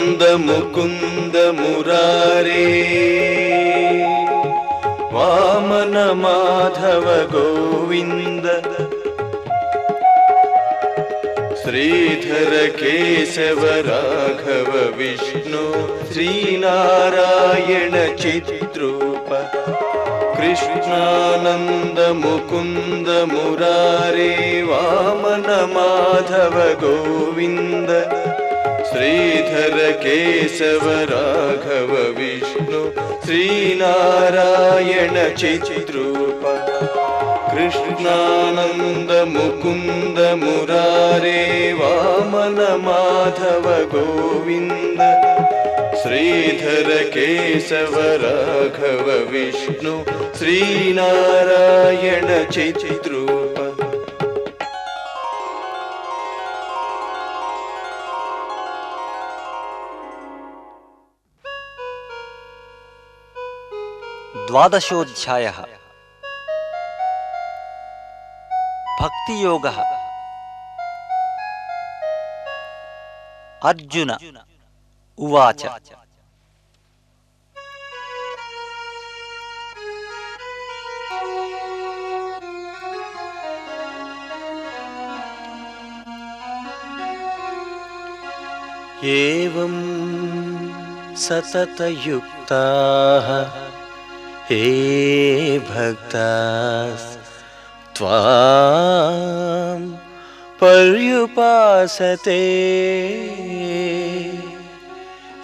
मुकुन्द मुकुन्द मुरारे वामन माधव गोविन्द श्रीधर केशव राघव विष्णु श्रीनारायण चित्रूप कृष्णानन्द मुकुन्द मुरारे वामन माधव गोविन्द श्रीधर केशव राघव विष्णु श्रीनारायण चैचृपा कृष्णानन्द मुकुन्द मुरारे वामन माधव गोविन्द श्रीधर केशव राघव विष्णु श्रीनारायण चैचृ द्वादशोऽध्यायः। भक्तियोगः। अर्जुन उवाच। एवं सततयुक्ताः हे भक्ताः त्वां पर्युपासते।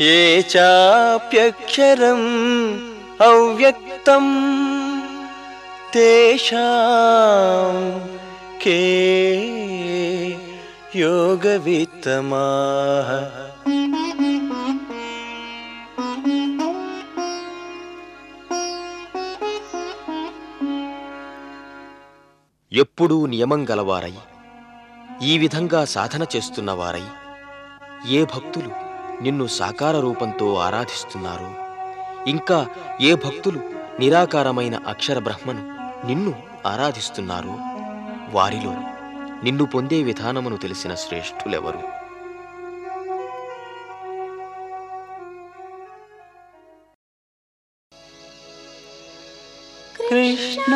ये चाप्यक्षरम् अव्यक्तं तेषां के योगवित्तमाः ఎప్పుడూ నియమం గలవారై ఈ విధంగా సాధన చేస్తున్నవారై ఏ భక్తులు నిన్ను సాకార రూపంతో ఆరాధిస్తున్నారు ఇంకా ఏ భక్తులు నిరాకారమైన అక్షర బ్రహ్మను నిన్ను ఆరాధిస్తున్నారు వారిలో నిన్ను పొందే విధానమును తెలిసిన శ్రేష్ఠులెవరు? కృష్ణ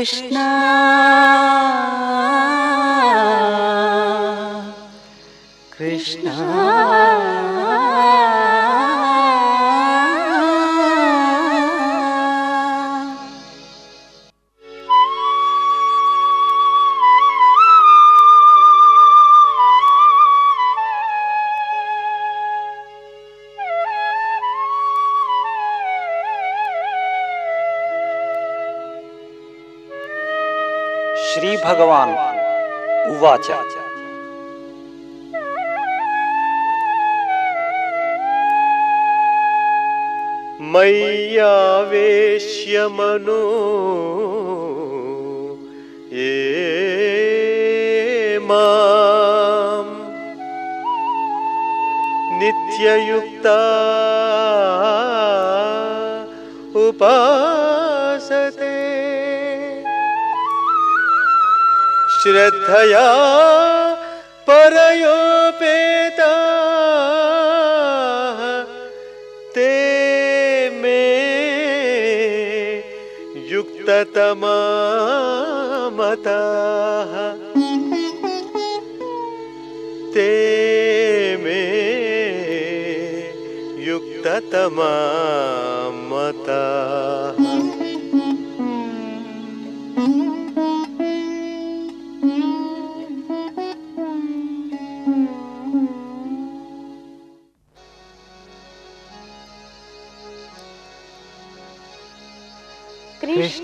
Krishna, मनो। ये माम। नित्ययुक्ता उपासते। श्रद्धया परयोपेता। तमा ते मे युक्ततमा मता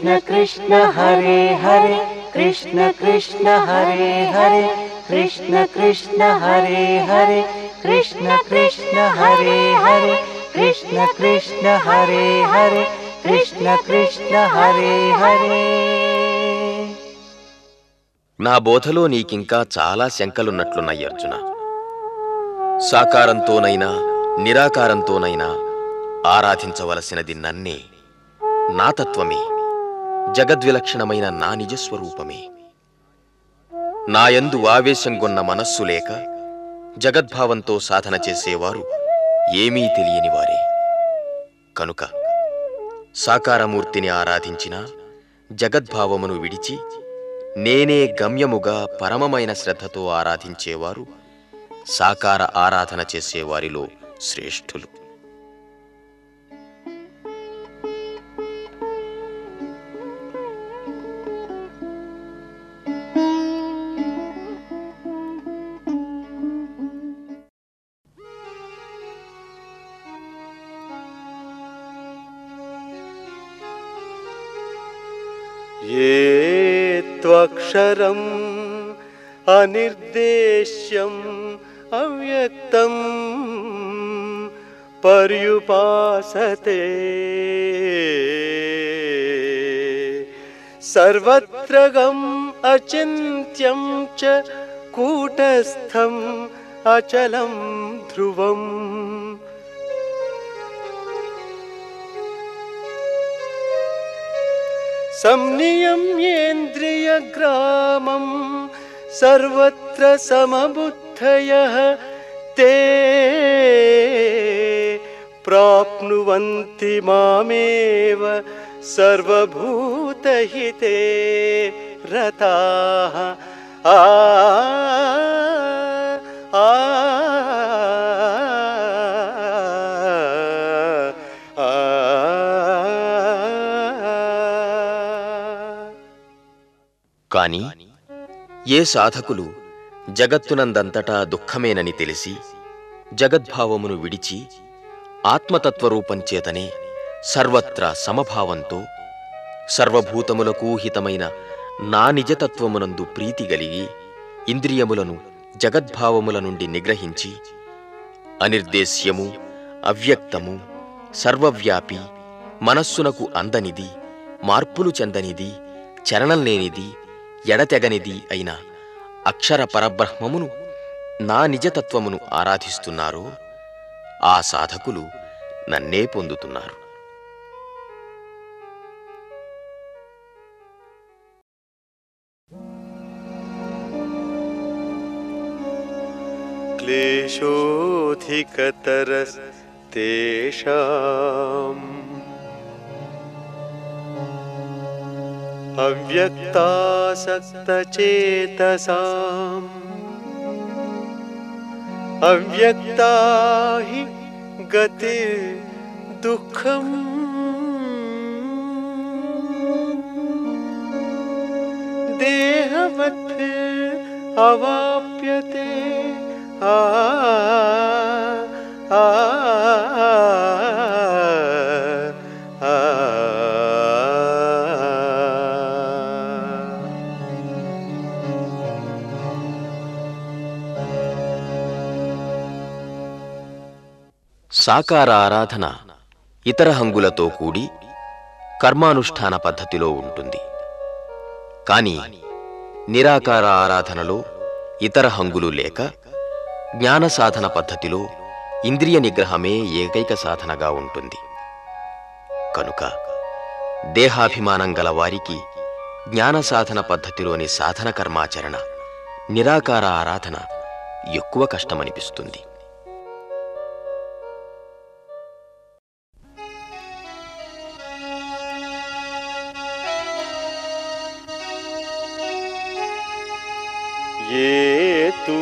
कृष्ण कृष्ण हरे हरे कृष्ण कृष्ण हरे हरे कृष्ण कृष्ण हरे हरे कृष्ण कृष्ण हरे हरे कृष्ण कृष्ण हरे हरे कृष्ण कृष्ण हरे हरे నా బోధలో నీకింకా చాలా శంకలున్నట్లున్నాయి అర్జున సాకారంతోనైనా నిరాకారంతోనైనా ఆరాధించవలసినది నన్నే నా తత్వమే జగద్విలక్షణమైన నా నిజస్వరూపమే. నాయందు ఆవేశం కొన్న మనస్సు లేక జగద్భావంతో సాధన చేసేవారు ఏమీ తెలియని వారే. కనుక సాకారమూర్తిని ఆరాధించిన జగద్భావమును విడిచి నేనే గమ్యముగా పరమమైన శ్రద్ధతో ఆరాధించేవారు సాకార ఆరాధన చేసేవారిలో శ్రేష్ఠులు. त्वक्षरम् अनिर्देश्यम् अव्यक्तम् पर्युपासते। सर्वत्र गम् अचिन्त्यं च कूटस्थम् अचलं ध्रुवम् संनियम्येन्द्रियग्रामं सर्वत्र समबुद्धयः ते प्राप्नुवन्ति मामेव सर्वभूतहिते रताः। आ కాని ఏ సాధకులు జగత్తునందంతటా దుఃఖమేనని తెలిసి జగద్భావమును విడిచి ఆత్మతత్వరూపం చేతనే సర్వత్రా సమభావంతో సర్వభూతములకు హితమైన నా నిజతత్వమునందు ప్రీతి గలిగి ఇంద్రియములను జగద్భావముల నుండి నిగ్రహించి అనిర్దేశ్యము అవ్యక్తము సర్వవ్యాపి మనస్సునకు అందనిది మార్పులు చెందనిది చరణం లేనిది ఎడతెగనిది అయిన అక్షర పరబ్రహ్మమును నా నిజతత్వమును ఆరాధిస్తున్నారో ఆ సాధకులు నన్నే పొందుతున్నారు क्लेशोऽधिकतरस्तेषाम् अव्यक्तासक्तचेतसाम्। अव्यक्ता हि गति दुःखम्। देहवत् अवाप्यते। आ आ సాకార ఆరాధన ఇతర హంగులతో కూడి కర్మానుష్ఠాన పద్ధతిలో ఉంటుంది. కాని నిరాకార ఆరాధనలో ఇతర హంగులు లేక జ్ఞాన సాధన పద్ధతిలో ఇంద్రియ నిగ్రహమే ఏకైక సాధనగా ఉంటుంది. కనుక దేహాభిమానం గల వారికి జ్ఞాన సాధన పద్ధతిలోని సాధన కర్మాచరణ నిరాకార ఆరాధన ఎక్కువ కష్టమనిపిస్తుంది. ये तु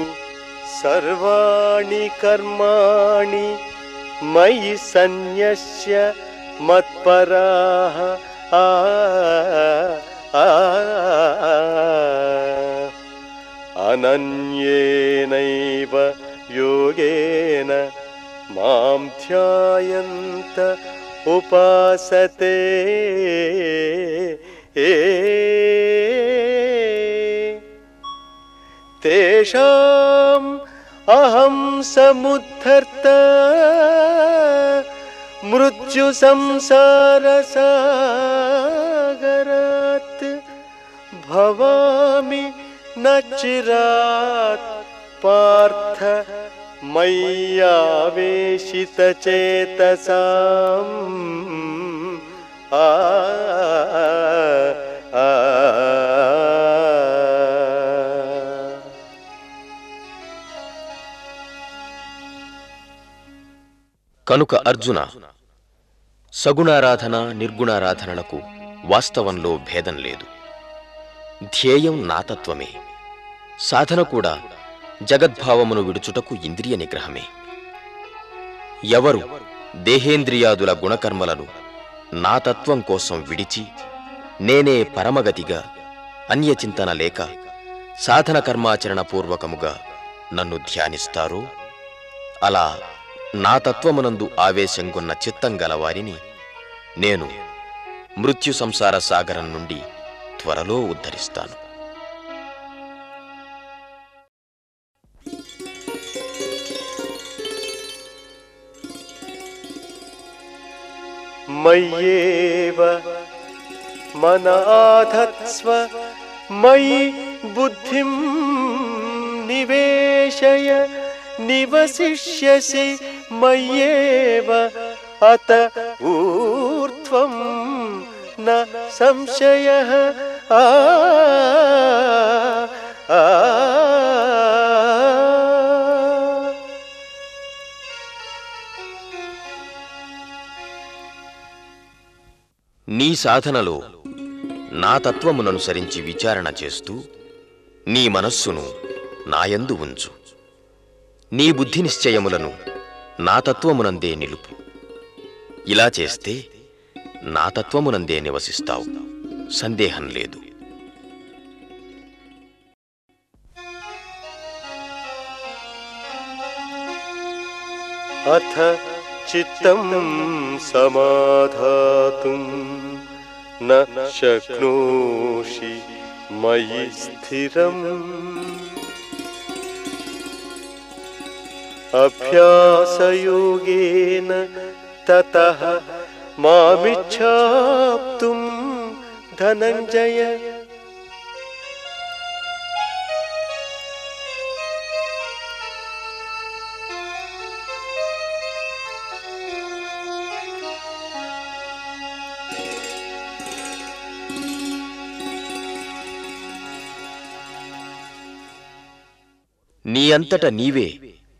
सर्वाणि कर्माणि मयि सन्न्यस्य मत्पराः अनन्येनैव योगेन मां ध्यायन्त उपासते तेषाम् अहं समुद्धर्त। मृत्युसंसारसागरात् भवामि न चिरात् पार्थ मय्यावेशितचेतसाम्। आ కనుక అర్జున సగుణారాధన నిర్గుణారాధనలకు వాస్తవంలో భేదం లేదు. ధ్యేయం నాతత్వమే సాధన కూడా జగద్భావమును విడుచుటకు ఇంద్రియ నిగ్రహమే. ఎవరు దేహేంద్రియాదుల గుణకర్మలను నాతత్వం కోసం విడిచి నేనే పరమగతిగా అన్యచింతన లేక సాధన కర్మాచరణ పూర్వకముగా నన్ను ధ్యానిస్తారో? అలా నా తత్వమునందు ఆవేశంగున్న చిత్తం గలవారిని నేను మృత్యు సంసార సాగరం నుండి త్వరలో ఉద్ధరిస్తాను. మయ్యేవ మయి బుద్ధి నివేశయ నివసిష్యసి మయ్యేవ అత ఊర్ధ్వం న సంశయ ఆ నీ సాధనలో నా తత్వముననుసరించి విచారణ చేస్తూ నీ మనస్సును నాయందు ఉంచు. నీ బుద్ధి నిశ్చయములను నా తత్వమునందే నిలుపు ఇలా చేస్తే నా తత్వమునందే నివసిస్తావు సందేహం లేదు अथ चित्तं समाधातुं न शक्नोषि मयि स्थिरम् अभ्यासयोगेन ततः मामिच्छाप्तुं धनञ्जय నీ అంతట నీవే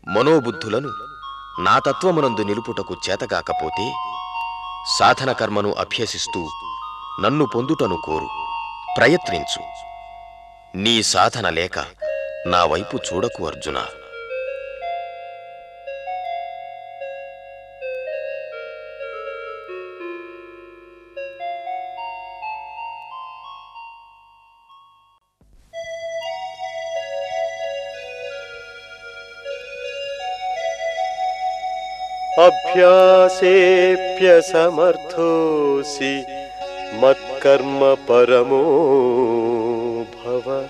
మనోబుద్ధులను నా తత్వమునందు నిలుపుటకు చేతగాకపోతే సాధన కర్మను అభ్యసిస్తూ నన్ను పొందుటను కోరు. ప్రయత్నించు. నీ సాధన లేక నా వైపు చూడకు అర్జున. अभ्यासेऽप्यसमर्थोऽसि मत्कर्म परमो भव।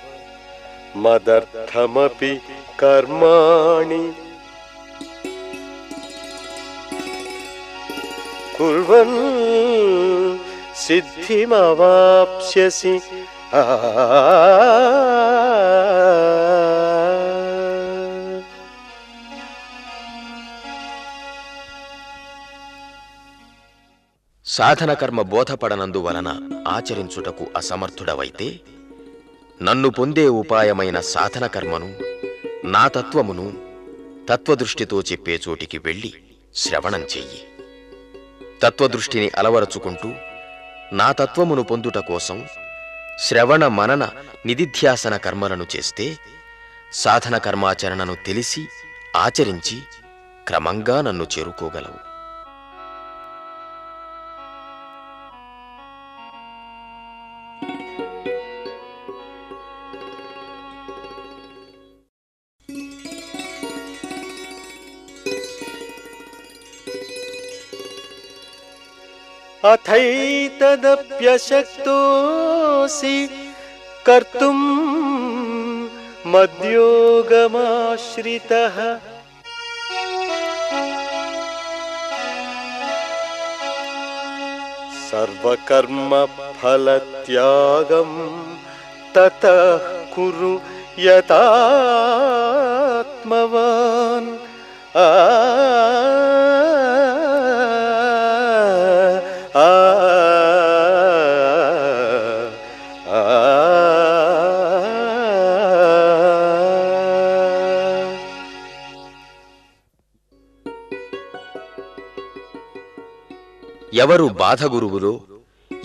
मदर्थमपि कर्माणि। कुर्वन् सिद्धिमवाप्स्यसि। आ సాధనకర్మ బోధపడనందువలన ఆచరించుటకు అసమర్థుడవైతే నన్ను పొందే ఉపాయమైన సాధనకర్మను నా తత్వమును తత్వదృష్టితో చెప్పే చోటికి వెళ్ళి శ్రవణం చెయ్యి. తత్వదృష్టిని అలవరచుకుంటూ నా తత్వమును పొందుట కోసం శ్రవణ మనన నిధిధ్యాసన కర్మలను చేస్తే సాధన కర్మాచరణను తెలిసి ఆచరించి క్రమంగా నన్ను చేరుకోగలవు. अथैतदप्यशक्तोऽसि कर्तुम् मद्योगमाश्रितः। सर्वकर्मफलत्यागम् ततः कुरु यतात्मवान् आ ఎవరు బాధగురువులో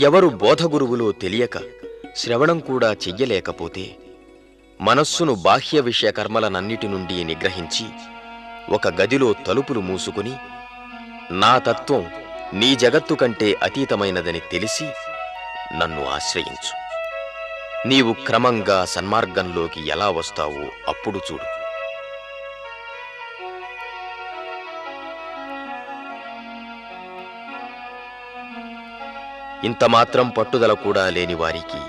ఎవరు బోధగురువులో తెలియక శ్రవణం కూడా చెయ్యలేకపోతే మనస్సును బాహ్య విషయ కర్మలనన్నిటి నుండి నిగ్రహించి ఒక గదిలో తలుపులు మూసుకుని నా తత్వం నీ జగత్తు కంటే అతీతమైనదని తెలిసి నన్ను ఆశ్రయించు. నీవు క్రమంగా సన్మార్గంలోకి ఎలా వస్తావో అప్పుడు చూడు. ఇంత మాత్రం పట్టుదల కూడా లేని వారికి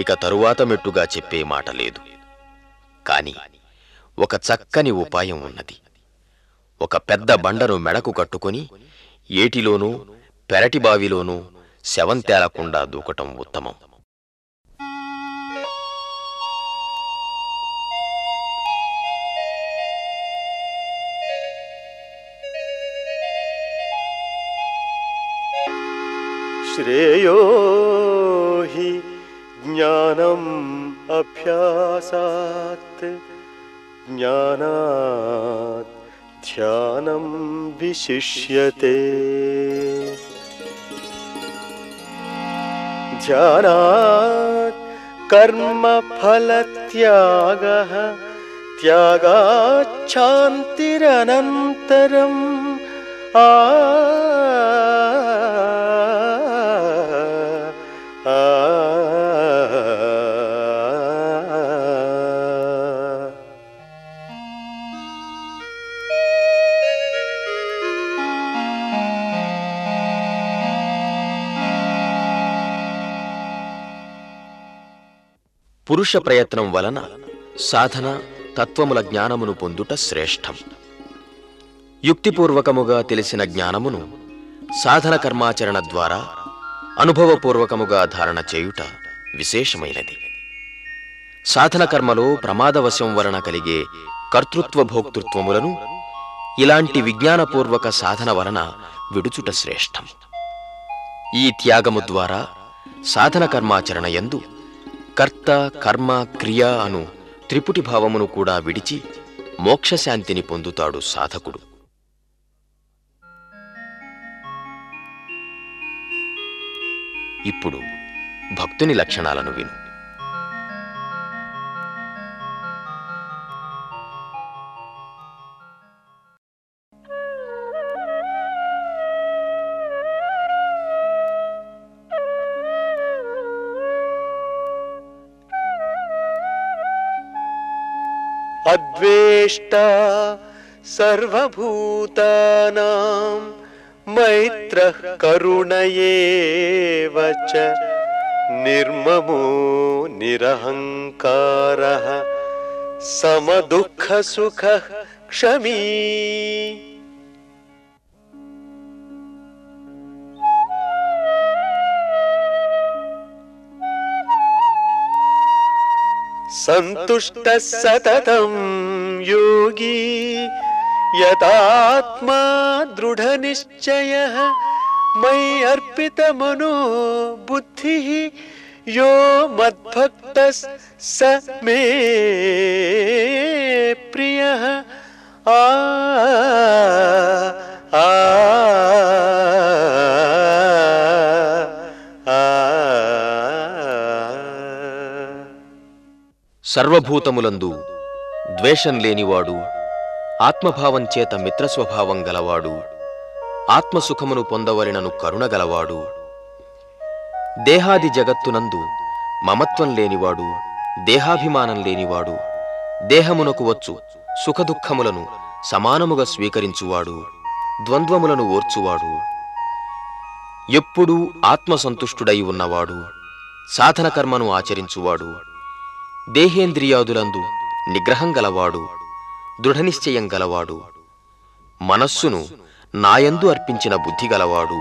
ఇక తరువాత మెట్టుగా చెప్పే మాట లేదు. కాని ఒక చక్కని ఉపాయం ఉన్నది. ఒక పెద్ద బండను మెడకు కట్టుకొని ఏటిలోనూ పెరటి బావిలోనూ శవం తేలకుండా దూకటం ఉత్తమం. श्रेयो हि ज्ञानम् अभ्यासात् ज्ञानात् ध्यानं विशिष्यते। ध्यानात् कर्मफलत्यागः त्यागाच्छान्तिरनन्तरम् आ పురుష ప్రయత్నం వలన సాధన తత్వముల జ్ఞానమును పొందుట శ్రేష్టం. యుక్తిపూర్వకముగా తెలిసిన జ్ఞానమును సాధన కర్మాచరణ ద్వారా అనుభవపూర్వకముగా ధారణ చేయుట విశేషమైనది. సాధన కర్మలో ప్రమాదవశం వలన కలిగే కర్తృత్వ భోక్తృత్వములను ఇలాంటి విజ్ఞానపూర్వక సాధన వలన విడుచుట శ్రేష్టం. ఈ త్యాగము ద్వారా సాధన కర్మాచరణ యందు కర్త కర్మ క్రియ అను త్రిపుటి భావమును కూడా విడిచి మోక్షశాంతిని పొందుతాడు సాధకుడు. ఇప్పుడు భక్తుని లక్షణాలను విను. अद्वेष्टा सर्वभूतानां मैत्र करुण एव च निर्ममो निरहङ्कारः समदुःखसुखः क्षमी। सन्तुष्टः सततं योगी। यतात्मा दृढनिश्चयः मयि अर्पितमनो बुद्धि यो मद्भक्तः स मे। సర్వభూతములందు ద్వేషం లేనివాడు ఆత్మభావంచేత మిత్రస్వభావం గలవాడు ఆత్మసుఖమును పొందవలెనను కరుణ గలవాడు. దేహాది జగత్తునందు మమత్వం లేనివాడు దేహాభిమానం లేనివాడు దేహమునకు వచ్చు సుఖదుఖములను సమానముగా స్వీకరించువాడు ద్వంద్వములను ఓర్చువాడు. ఎప్పుడూ ఆత్మసంతుష్టుడై ఉన్నవాడు సాధనకర్మను ఆచరించువాడు. దేహేంద్రియాదులందు నిగ్రహం గలవాడు దృఢనిశ్చయం గలవాడు మనస్సును నాయందు అర్పించిన బుద్ధి గలవాడు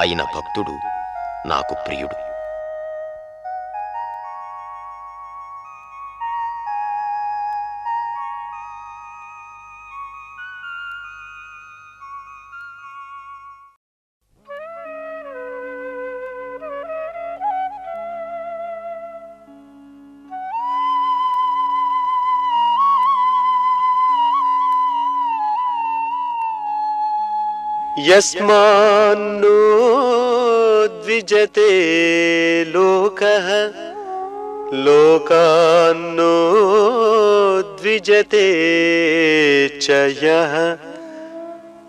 అయిన భక్తుడు నాకు ప్రియుడు. यस्मान्नो द्विजते लोकः। लोकान्नो द्विजते च यः।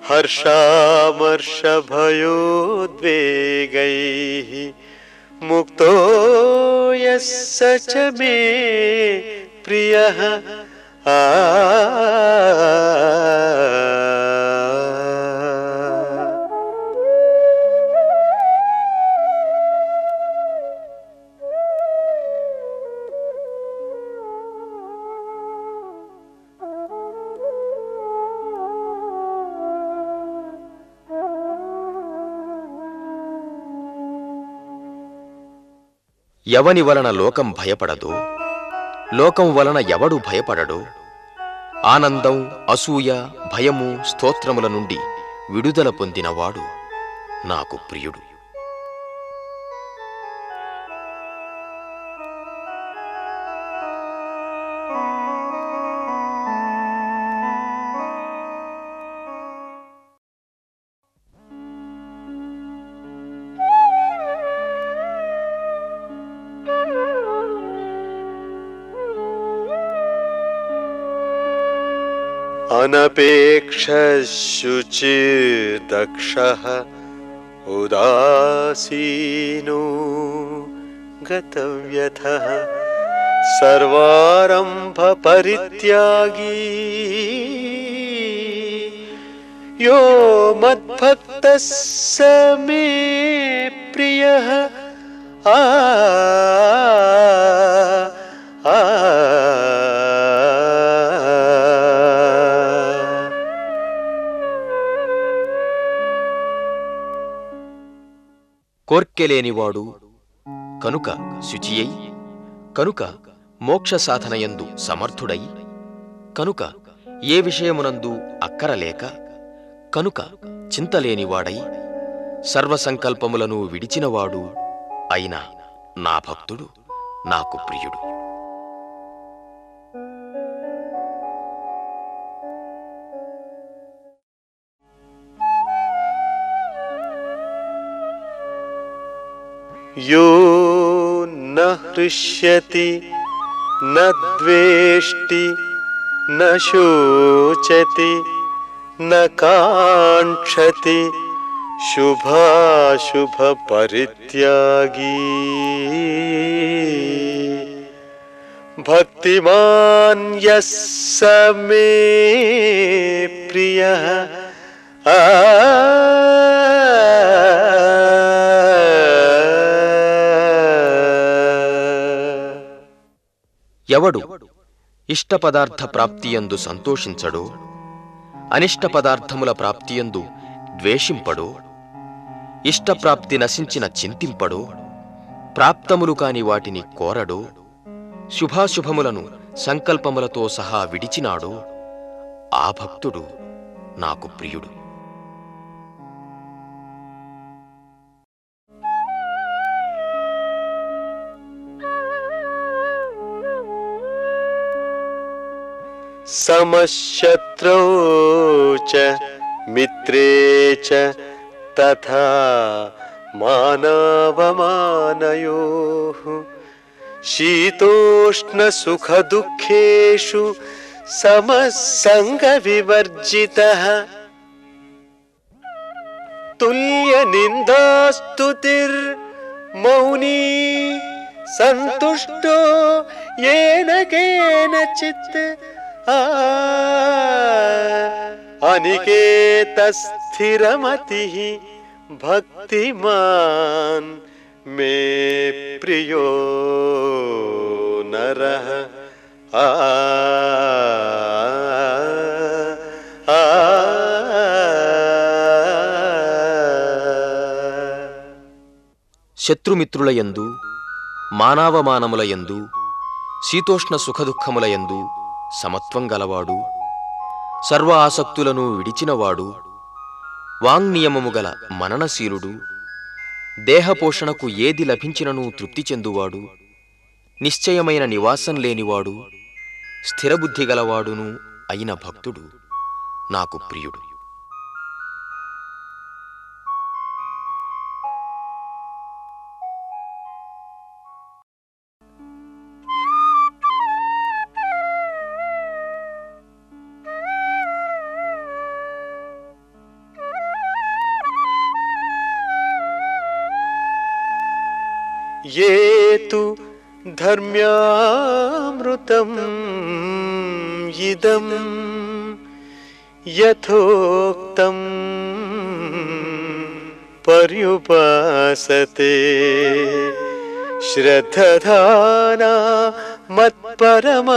हर्षामर्षभयोद्वेगैः मुक्तो यः स च मे प्रियः। आ ఎవని వలన లోకం భయపడదు? లోకం వలన ఎవడు భయపడడు? ఆనందం అసూయ భయము స్తోత్రముల నుండి విడుదల పొందినవాడు నాకు ప్రియుడు. अनपेक्षशुचिर्दक्षः उदासीनो गतव्यथः सर्वारम्भपरित्यागी। यो मद्भक्तः स मे प्रियः। आ కోర్కెలేనివాడు కనుక శుచియై కనుక మోక్ష సాధనయందు సమర్థుడై కనుక ఏ విషయమునందు అక్కరలేక కనుక చింతలేనివాడై సర్వసంకల్పములను విడిచినవాడు అయిన నా భక్తుడు నాకు ప్రియుడు. यो न हृष्यति, न द्वेष्टि, न शोचति, न काङ्क्षति, शुभाशुभपरित्यागी। भक्तिमान् यः स मे प्रियः ఆ ఎవడు ఇష్టపదార్థ ప్రాప్తియందు సంతోషించడో? అనిష్ట పదార్థముల ప్రాప్తియందు ద్వేషింపడో? ఇష్టప్రాప్తి నశించిన చింతింపడో? ప్రాప్తములు కాని వాటిని కోరడో? శుభాశుభములను సంకల్పములతో సహా విడిచినాడో? ఆ భక్తుడు నాకు ప్రియుడు. समशत्रौ च मित्रे च तथा मानावमानयोः। शीतोष्णसुखदुःखेषु समसङ्गविवर्जितः। तुल्यनिन्दास्तुतिर्मौनी सन्तुष्टो येन केनचित् अनिकेतस्थिरमतिः भक्तिमान् मे प्रियो नरः आ आ శత్రుమిత్రులయందు మానవమానములయందు శీతోష్ణ సుఖదుఖములయందు సమత్వం గలవాడు సర్వ ఆసక్తులను విడిచినవాడు వాంగ్నియమము గల మననశీలుడు దేహపోషణకు ఏది లభించినను తృప్తి చెందువాడు నిశ్చయమైన నివాసం లేనివాడు స్థిరబుద్ధి గలవాడును అయిన భక్తుడు నాకు ప్రియుడు. धर्म्यामृतम् इदं यथोक्तम् पर्युपासते। श्रद्धधाना मत्परमाः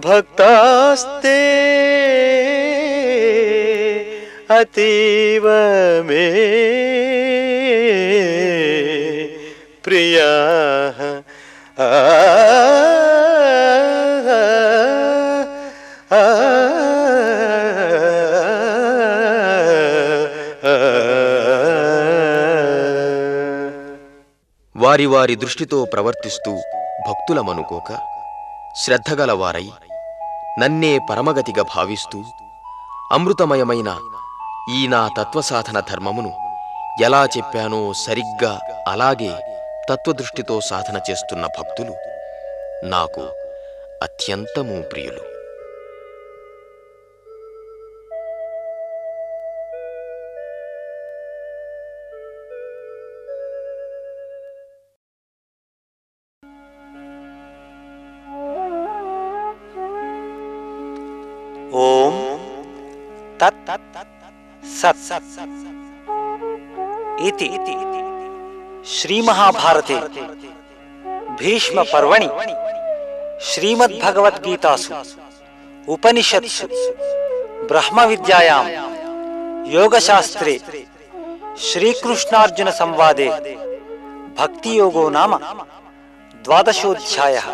भक्तास्ते। अतीव मे। प्रियाः వారి వారి దృష్టితో ప్రవర్తిస్తూ భక్తులమనుకోక శ్రద్ధగలవారై నన్నే పరమగతిగా భావిస్తూ అమృతమయమైన ఈ నా తత్వసాధన ధర్మమును ఎలా చెప్పానో సరిగ్గా అలాగే తత్వదృష్టితో సాధన చేస్తున్న భక్తులు నాకు అత్యంతము ప్రియులు ఓం తత్ సత్ ఇతి श्री महाभारते भीष्म पर्वणि श्रीमहाभारते भीष्मपर्वणि श्रीमद्भगवद्गीतासु उपनिषत्सु ब्रह्मविद्यायां योगशास्त्रे भक्ति योगो नाम द्वादशोऽध्यायः।